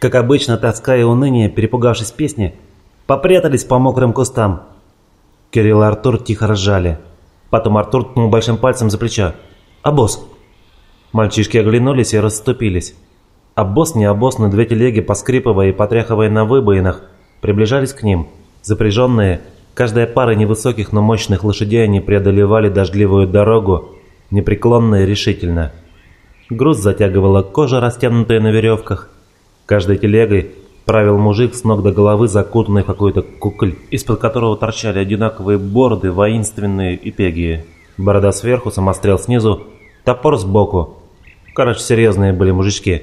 как обычно, тоска и уныние, перепугавшись песни, попрятались по мокрым кустам. Кирилл и Артур тихо ржали. Потом Артур ткнул большим пальцем за плечо. «А босс?» Мальчишки оглянулись и расступились. А босс не обоз, но две телеги, поскрипывая и потряхивая на выбоинах, приближались к ним. Запряженные, каждая пара невысоких, но мощных лошадей они преодолевали дождливую дорогу, непреклонно и решительно. Груз затягивала кожа, растянутая на веревках. Каждой телегой правил мужик с ног до головы, закутанный в какой-то кукль, из-под которого торчали одинаковые бороды, воинственные и пегие. Борода сверху, самострел снизу, топор сбоку. Короче, серьезные были мужички.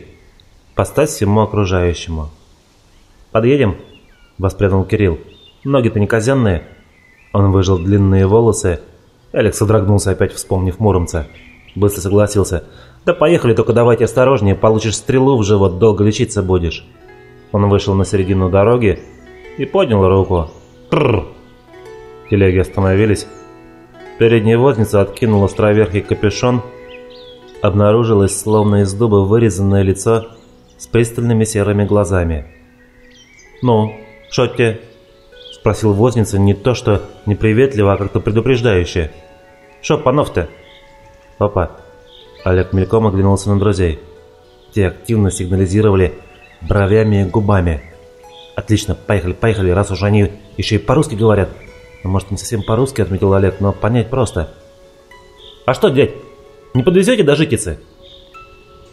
Постать всему окружающему. «Подъедем?» – воспрянул Кирилл. «Ноги-то не казенные». Он выжил длинные волосы. Алекс содрогнулся, опять вспомнив Муромца. Быстро согласился. «Да поехали, только давайте осторожнее, получишь стрелу в живот, долго лечиться будешь». Он вышел на середину дороги и поднял руку. Тррр. Телеги остановились. Передняя возница откинула островерхий капюшон. Обнаружилось, словно из дуба, вырезанное лицо с пристальными серыми глазами. «Ну, шо те?» – спросил возница не то что неприветливо, а как-то предупреждающе. «Шо, панов-то?» «Папа». Олег мельком оглянулся на друзей. Те активно сигнализировали бровями и губами. «Отлично, поехали, поехали, раз уж они еще и по-русски говорят». Ну, «Может, не совсем по-русски», — отметил Олег, — «но понять просто». «А что, дядь, не подвезете до Житицы?»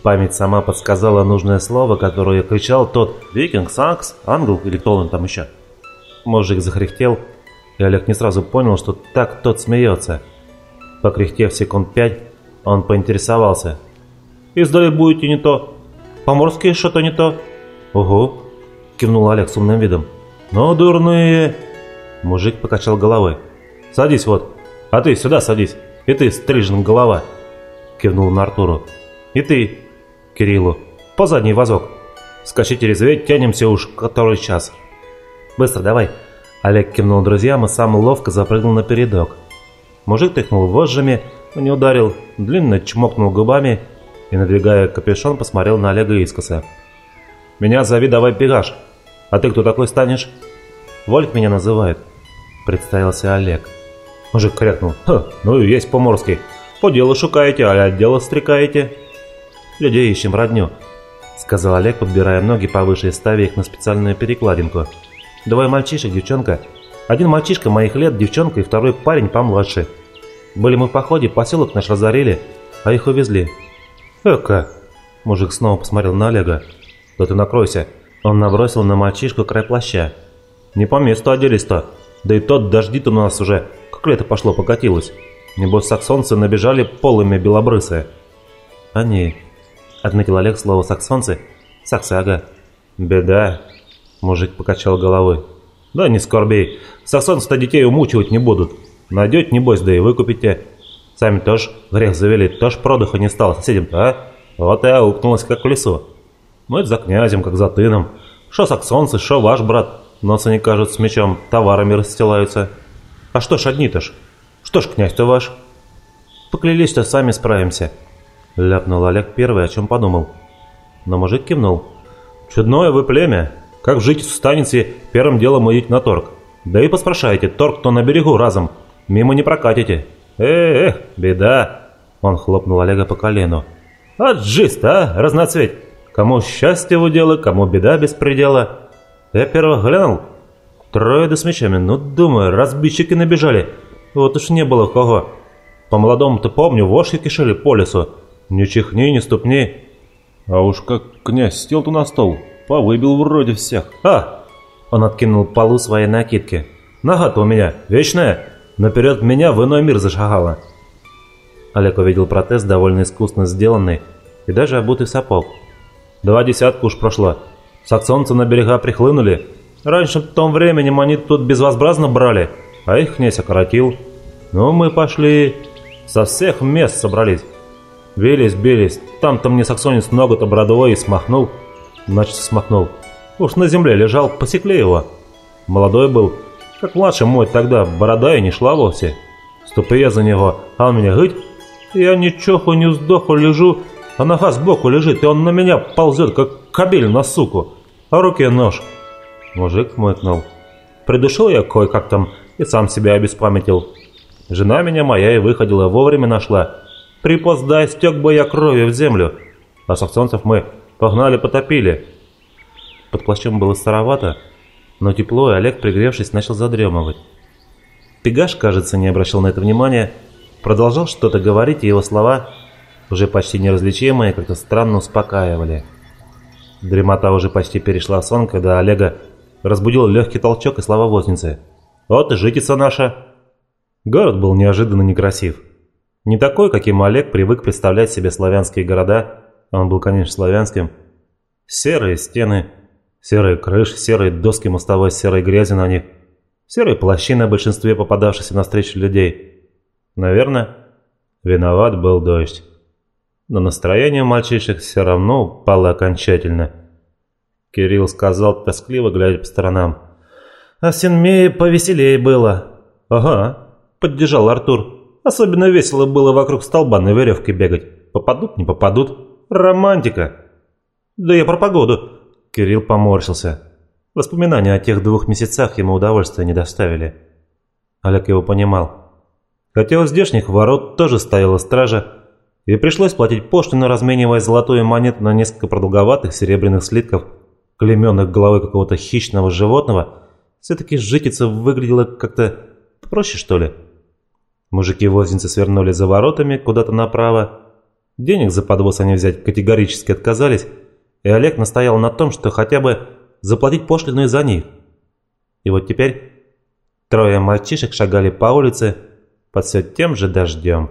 Память сама подсказала нужное слово, которое кричал тот «Викинг, Сакс, Англ» или кто он там еще. Мужик захрехтел, и Олег не сразу понял, что так тот смеется. Покряхтев секунд пять, он поинтересовался. «Издали будете не то? Поморские что-то не то?» «Угу», — кивнул Олег с умным видом. «Но дурные...» Мужик покачал головой. «Садись вот. А ты сюда садись. И ты, стрижен голова!» Кивнул на Артуру. «И ты, Кириллу. По задний вазок. Скачите резвить, тянемся уж который час. Быстро давай. Олег кивнул друзьям и сам ловко запрыгнул на передок. Мужик тыкнул вожжами, но не ударил, длинно чмокнул губами и, надвигая капюшон, посмотрел на Олега искоса. «Меня зови давай Пегаш. А ты кто такой станешь?» «Вольк меня называют», — представился Олег. Мужик крякнул. «Ха, ну и есть поморский. По делу шукаете, а от дела стрекаете». Людей ищем родню», — сказал Олег, подбирая ноги повыше и ставя их на специальную перекладинку. «Двое мальчишек, девчонка. Один мальчишка моих лет, девчонка, и второй парень помладше. Были мы в походе, поселок наш разорили, а их увезли». «Эка!» — мужик снова посмотрел на Олега. «Да ты накройся!» Он набросил на мальчишку край плаща. «Не по месту оделись-то. Да и тот дожди-то у нас уже, как лето пошло, покатилось. Небось, саксонцы набежали полыми белобрысые». «Они...» отметил Олег слово «саксонцы». «Саксага». «Беда», – мужик покачал головой. «Да не скорбей, саксонцы-то детей умучивать не будут. Найдете, небось, да и выкупите. Сами тоже грех завели, тоже продыха не стало соседям-то, а? Вот и аукнулось, как в лесу. Ну это за князем, как за тыном. Шо саксонцы, шо ваш брат, носа не кажут с мечом, товарами расстилаются. А что ж одни-то ж? Что ж князь-то ваш? Поклялись-то сами справимся». Ляпнул Олег первый, о чем подумал. Но мужик кивнул. «Чудное вы племя. Как жить в станице, первым делом идите на торг. Да и поспрашайте, торг-то на берегу разом. Мимо не прокатите. Эх, беда!» Он хлопнул Олега по колену. «Отжист, а, разноцветь! Кому счастье в уделы, кому беда без предела. Я первого глянул. Трое да с мечами, ну, думаю, разбийщики набежали. Вот уж не было кого. По молодому-то помню, вошки кишели по лесу. Ни чихни, ни ступни. А уж как князь сел-то на стол, повыбил вроде всех. А! Он откинул полу своей накидки. Нога-то у меня вечная. Наперед меня в иной мир зашагала. Олег увидел протез, довольно искусно сделанный, и даже обутый сапог. Два десятка уж прошло. Саксонцы на берега прихлынули. Раньше в том временем они тут безвозбразно брали, а их князь окоротил. Ну, мы пошли... Со всех мест собрались. Бились, бились. Там-то мне саксонец ногу-то бородовой и смахнул. Значит, смахнул. Уж на земле лежал, посекли его. Молодой был. Как младший мой тогда, борода и не шла вовсе. Ступи я за него, а он меня гыть. Я ни чоху, ни сдоху лежу, а нога сбоку лежит, и он на меня ползет, как кабель на суку. а в руке нож. Мужик хмыкнул. Придушил я кое-как там и сам себя обеспамятил. Жена меня моя и выходила, вовремя нашла. Припоздай, стек бы я кровью в землю. А саксонцев мы погнали, потопили. Под плащом было сыровато, но тепло, и Олег, пригревшись, начал задремывать. Пегаш, кажется, не обращал на это внимания, продолжал что-то говорить, и его слова, уже почти неразличимые, как-то странно успокаивали. Дремота уже почти перешла в сон, когда Олега разбудил легкий толчок и слова возницы. «Вот и житица наша!» Город был неожиданно некрасив. Не такой, каким Олег привык представлять себе славянские города, он был, конечно, славянским. Серые стены, серые крыши, серые доски мостовой серой грязью на них, серые плащи на большинстве попадавшихся навстречу людей. Наверное, виноват был дождь. Но настроение мальчишек все равно упало окончательно. Кирилл сказал, тоскливо глядя по сторонам. «А в Синмее повеселее было». «Ага», — поддержал Артур. «Особенно весело было вокруг столба на веревке бегать. Попадут, не попадут. Романтика». «Да я про погоду». Кирилл поморщился. Воспоминания о тех двух месяцах ему удовольствия не доставили. Олег его понимал. Хотя у здешних ворот тоже стояла стража, и пришлось платить пошлину, разменивая золотую монету на несколько продолговатых серебряных слитков, клеменных головой какого-то хищного животного, все-таки житица выглядела как-то проще, что ли. Мужики-возницы свернули за воротами куда-то направо. Денег за подвоз они взять категорически отказались, и Олег настоял на том, что хотя бы заплатить пошлину и за них. И вот теперь трое мальчишек шагали по улице под все тем же дождем.